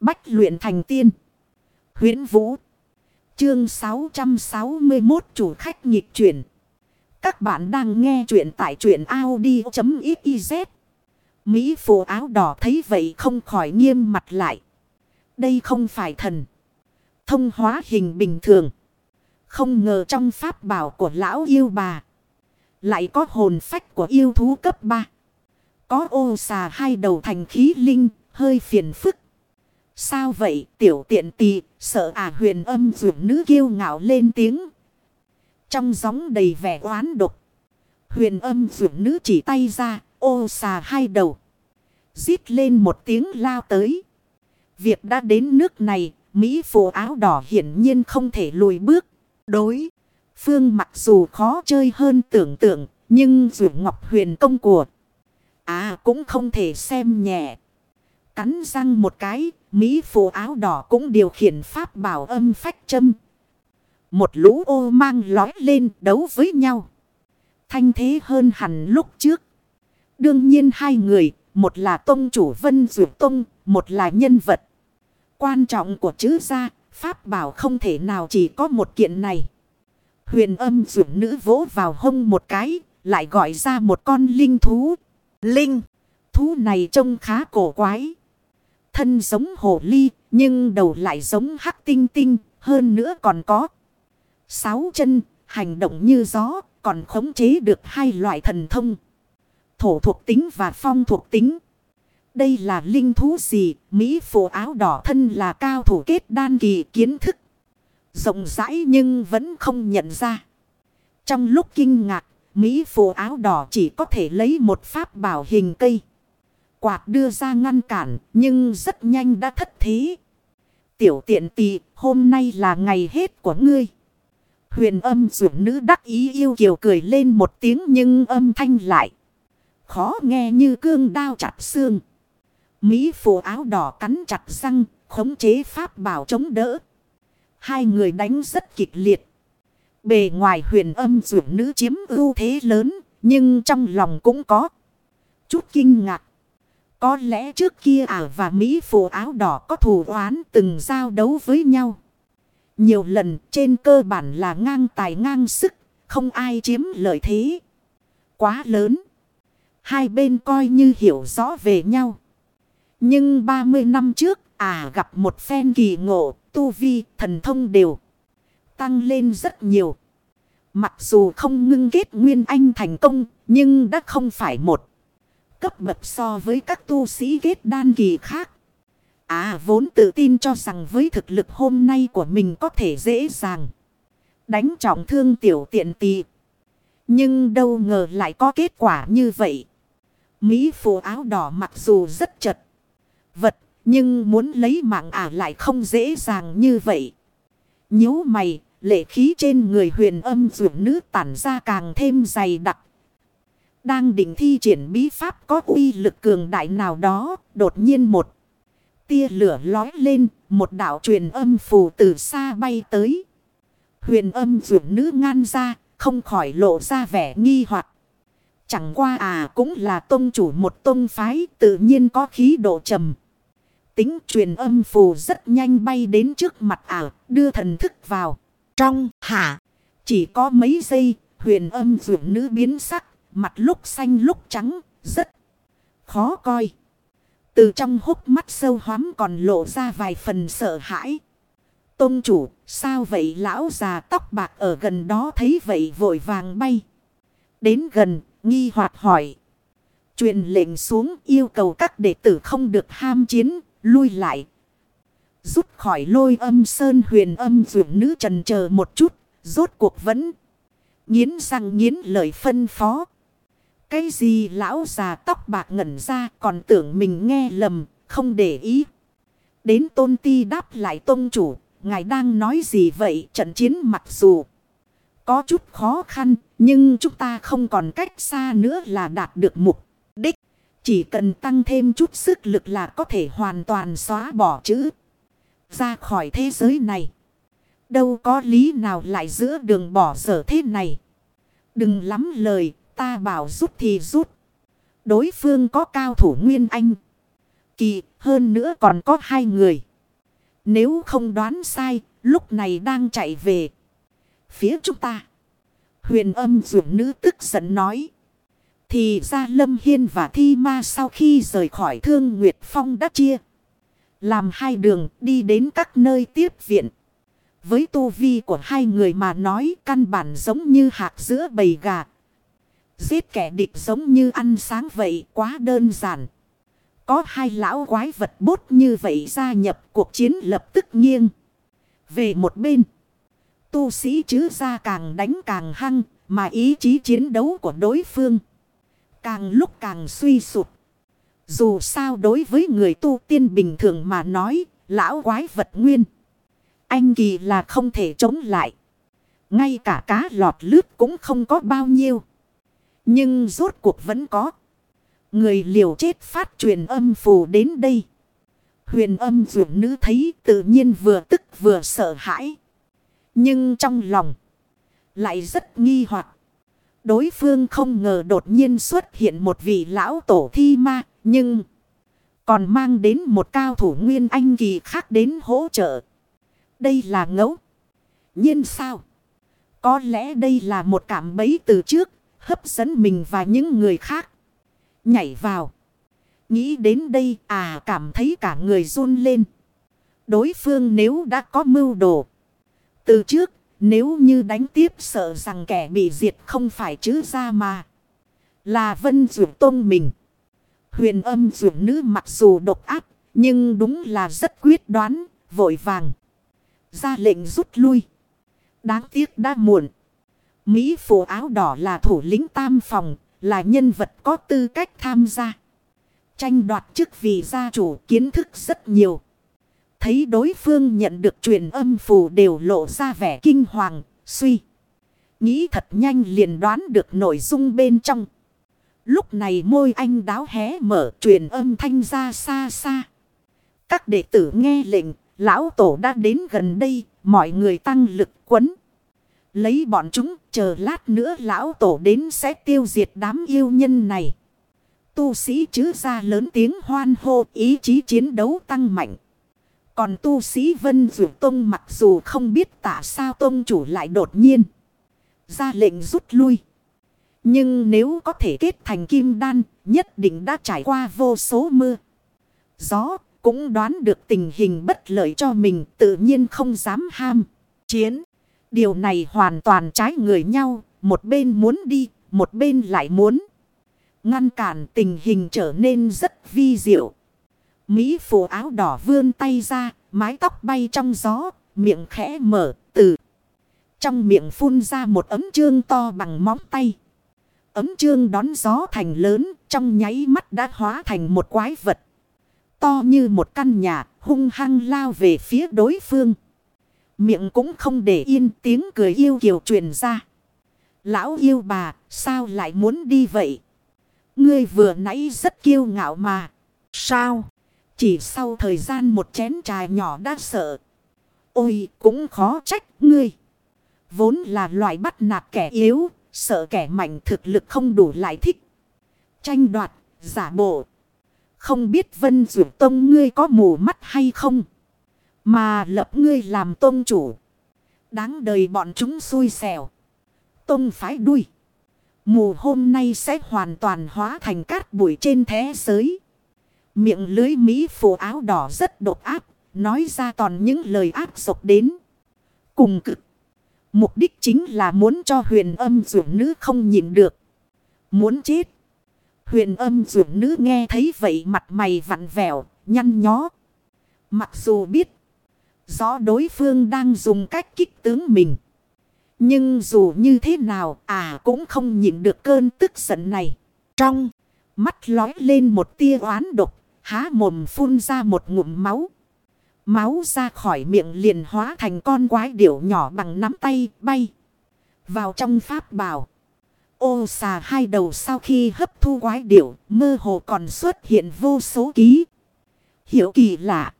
Bách luyện thành tiên. huyễn Vũ. Chương 661 chủ khách nghịch chuyển. Các bạn đang nghe truyện tại truyện Audi.xyz. Mỹ phụ áo đỏ thấy vậy không khỏi nghiêm mặt lại. Đây không phải thần. Thông hóa hình bình thường. Không ngờ trong pháp bảo của lão yêu bà. Lại có hồn phách của yêu thú cấp 3. Có ô xà hai đầu thành khí linh, hơi phiền phức. Sao vậy tiểu tiện tì, sợ à huyền âm dụ nữ kiêu ngạo lên tiếng. Trong gióng đầy vẻ oán độc. Huyền âm dụ nữ chỉ tay ra, ô xà hai đầu. Rít lên một tiếng lao tới. Việc đã đến nước này, Mỹ phù áo đỏ hiển nhiên không thể lùi bước. Đối, phương mặc dù khó chơi hơn tưởng tượng, nhưng dù ngọc huyền công của. À cũng không thể xem nhẹ. Cắn răng một cái, Mỹ phù áo đỏ cũng điều khiển pháp bảo âm phách châm. Một lũ ô mang lói lên đấu với nhau. Thanh thế hơn hẳn lúc trước. Đương nhiên hai người, một là tông chủ Vân Dược Tông, một là nhân vật. Quan trọng của chữ gia, pháp bảo không thể nào chỉ có một kiện này. Huyền âm dụ nữ vỗ vào hông một cái, lại gọi ra một con linh thú. Linh, thú này trông khá cổ quái. Thân giống hồ ly, nhưng đầu lại giống hắc tinh tinh, hơn nữa còn có. Sáu chân, hành động như gió, còn khống chế được hai loại thần thông. Thổ thuộc tính và phong thuộc tính. Đây là linh thú gì? Mỹ phổ áo đỏ thân là cao thủ kết đan kỳ kiến thức. Rộng rãi nhưng vẫn không nhận ra. Trong lúc kinh ngạc, Mỹ phổ áo đỏ chỉ có thể lấy một pháp bảo hình cây. Quạt đưa ra ngăn cản, nhưng rất nhanh đã thất thế. Tiểu tiện tì, hôm nay là ngày hết của ngươi. Huyền âm dưỡng nữ đắc ý yêu kiều cười lên một tiếng nhưng âm thanh lại. Khó nghe như cương đao chặt xương. Mỹ phù áo đỏ cắn chặt răng, khống chế pháp bảo chống đỡ. Hai người đánh rất kịch liệt. Bề ngoài huyền âm dưỡng nữ chiếm ưu thế lớn, nhưng trong lòng cũng có chút kinh ngạc. Có lẽ trước kia ả và Mỹ phụ áo đỏ có thù oán từng giao đấu với nhau. Nhiều lần trên cơ bản là ngang tài ngang sức, không ai chiếm lợi thế. Quá lớn. Hai bên coi như hiểu rõ về nhau. Nhưng 30 năm trước, à gặp một phen kỳ ngộ, tu vi, thần thông đều tăng lên rất nhiều. Mặc dù không ngưng kết nguyên anh thành công, nhưng đã không phải một cấp bậc so với các tu sĩ kết đan kỳ khác. À vốn tự tin cho rằng với thực lực hôm nay của mình có thể dễ dàng đánh trọng thương tiểu tiện tì. Nhưng đâu ngờ lại có kết quả như vậy. Mỹ phù áo đỏ mặc dù rất chật vật, nhưng muốn lấy mạng ả lại không dễ dàng như vậy. nhíu mày, lệ khí trên người huyền âm dưỡng nữ tản ra càng thêm dày đặc. Đang định thi triển bí pháp có uy lực cường đại nào đó, đột nhiên một tia lửa lói lên, một đạo truyền âm phù từ xa bay tới. Huyền âm dưỡng nữ ngan ra, không khỏi lộ ra vẻ nghi hoặc Chẳng qua à cũng là tôn chủ một tôn phái tự nhiên có khí độ trầm. Tính truyền âm phù rất nhanh bay đến trước mặt à đưa thần thức vào. Trong, hả, chỉ có mấy giây, huyền âm dưỡng nữ biến sắc, mặt lúc xanh lúc trắng, rất khó coi. Từ trong hốc mắt sâu hoắm còn lộ ra vài phần sợ hãi. Tôn chủ, sao vậy lão già tóc bạc ở gần đó thấy vậy vội vàng bay. Đến gần, nghi hoạt hỏi. Truyền lệnh xuống yêu cầu các đệ tử không được ham chiến, lui lại. Rút khỏi lôi âm sơn huyền âm dưỡng nữ trần chờ một chút, rốt cuộc vẫn. Nhiến răng nhiến lời phân phó. Cái gì lão già tóc bạc ngẩn ra còn tưởng mình nghe lầm, không để ý. Đến tôn ti đáp lại tôn chủ, ngài đang nói gì vậy trận chiến mặc dù có chút khó khăn, nhưng chúng ta không còn cách xa nữa là đạt được mục đích. Chỉ cần tăng thêm chút sức lực là có thể hoàn toàn xóa bỏ chữ. Ra khỏi thế giới này. Đâu có lý nào lại giữa đường bỏ sở thế này. Đừng lắm lời, ta bảo rút thì rút. Đối phương có cao thủ Nguyên Anh. Kỳ, hơn nữa còn có hai người. Nếu không đoán sai, lúc này đang chạy về. Phía chúng ta. Huyền âm dưỡng nữ tức giận nói. Thì ra Lâm Hiên và Thi Ma sau khi rời khỏi Thương Nguyệt Phong đã chia. Làm hai đường đi đến các nơi tiếp viện. Với tu vi của hai người mà nói căn bản giống như hạt giữa bầy gà. Giết kẻ địch giống như ăn sáng vậy quá đơn giản. Có hai lão quái vật bốt như vậy gia nhập cuộc chiến lập tức nghiêng. Về một bên. Tu sĩ chứ ra càng đánh càng hăng. Mà ý chí chiến đấu của đối phương. Càng lúc càng suy sụp. Dù sao đối với người tu tiên bình thường mà nói. Lão quái vật nguyên. Anh kỳ là không thể chống lại. Ngay cả cá lọt lướt cũng không có bao nhiêu. Nhưng rốt cuộc vẫn có. Người liều chết phát truyền âm phù đến đây. Huyền âm dường nữ thấy tự nhiên vừa tức vừa sợ hãi. Nhưng trong lòng lại rất nghi hoặc. Đối phương không ngờ đột nhiên xuất hiện một vị lão tổ thi ma. Nhưng còn mang đến một cao thủ nguyên anh kỳ khác đến hỗ trợ. Đây là ngẫu. nhiên sao? Có lẽ đây là một cảm bấy từ trước. Hấp dẫn mình và những người khác. Nhảy vào. Nghĩ đến đây à cảm thấy cả người run lên. Đối phương nếu đã có mưu đồ. Từ trước, nếu như đánh tiếp sợ rằng kẻ bị diệt không phải chứ ra mà. Là vân dụ tôn mình. Huyền âm dụ nữ mặc dù độc áp Nhưng đúng là rất quyết đoán. Vội vàng. Ra lệnh rút lui. Đáng tiếc đã muộn. Mỹ phù áo đỏ là thủ lĩnh tam phòng. Là nhân vật có tư cách tham gia. Tranh đoạt chức vị gia chủ kiến thức rất nhiều. Thấy đối phương nhận được truyền âm phù đều lộ ra vẻ kinh hoàng, suy. Nghĩ thật nhanh liền đoán được nội dung bên trong. Lúc này môi anh đáo hé mở truyền âm thanh ra xa xa. Các đệ tử nghe lệnh, lão tổ đã đến gần đây, mọi người tăng lực quấn. Lấy bọn chúng, chờ lát nữa lão tổ đến sẽ tiêu diệt đám yêu nhân này. Tu sĩ chứ ra lớn tiếng hoan hô ý chí chiến đấu tăng mạnh. Còn tu sĩ Vân Dụ Tông mặc dù không biết tại sao Tông chủ lại đột nhiên ra lệnh rút lui. Nhưng nếu có thể kết thành kim đan, nhất định đã trải qua vô số mưa. Gió cũng đoán được tình hình bất lợi cho mình tự nhiên không dám ham. Chiến. Điều này hoàn toàn trái người nhau. Một bên muốn đi, một bên lại muốn. Ngăn cản tình hình trở nên rất vi diệu. Mỹ phù áo đỏ vươn tay ra, mái tóc bay trong gió, miệng khẽ mở, từ. Trong miệng phun ra một ấm trương to bằng móng tay. Ấm trương đón gió thành lớn, trong nháy mắt đã hóa thành một quái vật. To như một căn nhà, hung hăng lao về phía đối phương. Miệng cũng không để yên tiếng cười yêu kiều truyền ra. Lão yêu bà, sao lại muốn đi vậy? Ngươi vừa nãy rất kiêu ngạo mà. Sao? Chỉ sau thời gian một chén trà nhỏ đã sợ. Ôi cũng khó trách ngươi. Vốn là loại bắt nạt kẻ yếu. Sợ kẻ mạnh thực lực không đủ lại thích. Tranh đoạt, giả bộ. Không biết vân rủ tông ngươi có mù mắt hay không. Mà lập ngươi làm tôn chủ. Đáng đời bọn chúng xui xẻo. Tông phái đuôi. Mù hôm nay sẽ hoàn toàn hóa thành cát bụi trên thế giới. Miệng lưới Mỹ phủ áo đỏ rất độc áp. Nói ra toàn những lời áp sộc đến. Cùng cực. Mục đích chính là muốn cho huyền âm dưỡng nữ không nhịn được. Muốn chết. Huyền âm dưỡng nữ nghe thấy vậy mặt mày vặn vẹo, nhăn nhó. Mặc dù biết. Rõ đối phương đang dùng cách kích tướng mình. Nhưng dù như thế nào à cũng không nhịn được cơn tức giận này. Trong mắt lói lên một tia oán độc. Há mồm phun ra một ngụm máu. Máu ra khỏi miệng liền hóa thành con quái điểu nhỏ bằng nắm tay, bay. Vào trong pháp bảo. Ô xà hai đầu sau khi hấp thu quái điểu, mơ hồ còn xuất hiện vô số ký. Hiểu kỳ lạ.